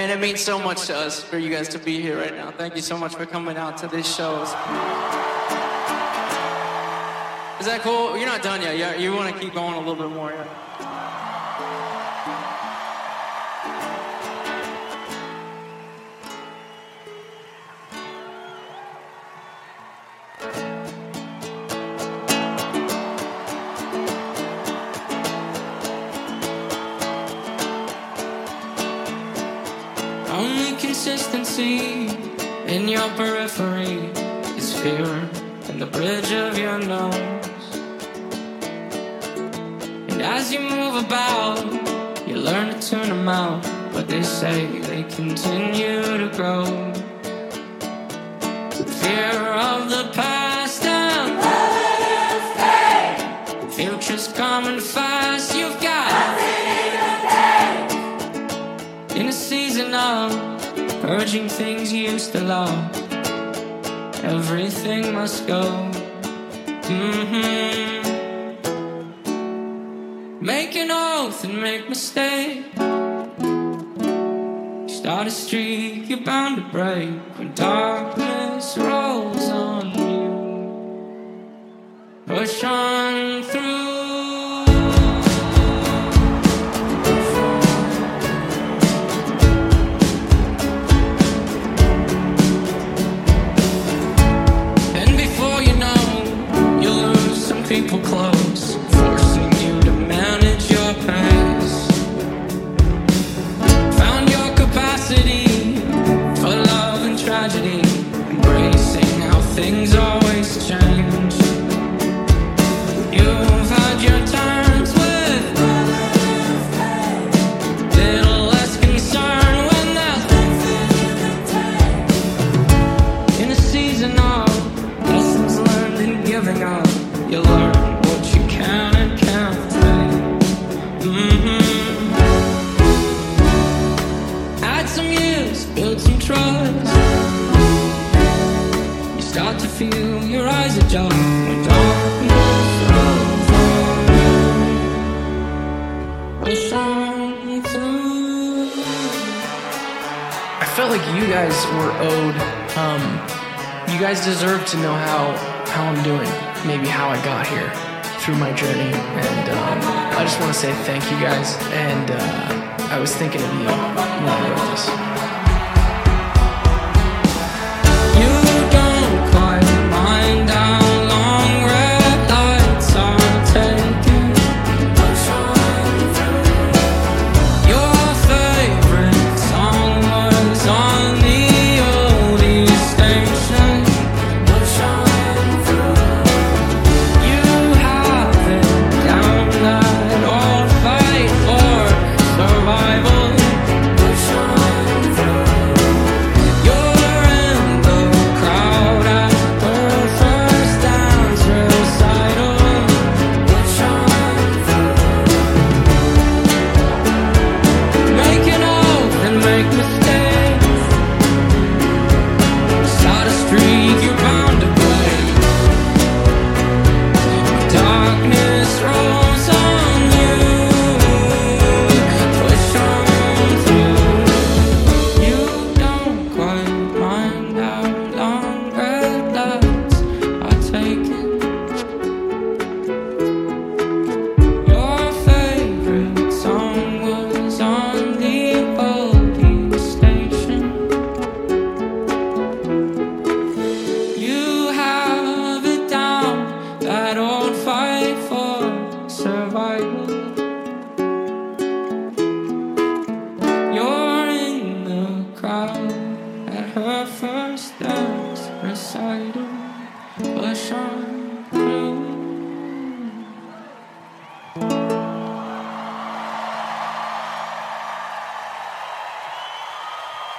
and it means so much to us for you guys to be here right now. Thank you so much for coming out to this show. Is that cool? You're not done yet. You, you want to keep going a little bit more. Yeah? Consistency in your periphery is fear and the bridge of your nose. And as you move about, you learn to tune them out, but they say they continue to grow. Fear of the past and future's coming fast. You've got in a season of purging things you used to love. Everything must go. Mm-hmm. Make an oath and make mistakes. Start a streak you're bound to break when darkness rolls on you. Push on take. hmm Add some years, build some trust. You start to feel your eyes when darkness. I felt like you guys were owed. Um, you guys deserve to know how how I'm doing, maybe how I got here through my journey, and um, I just want to say thank you guys. And uh, I was thinking of you when I wrote this. And Huh.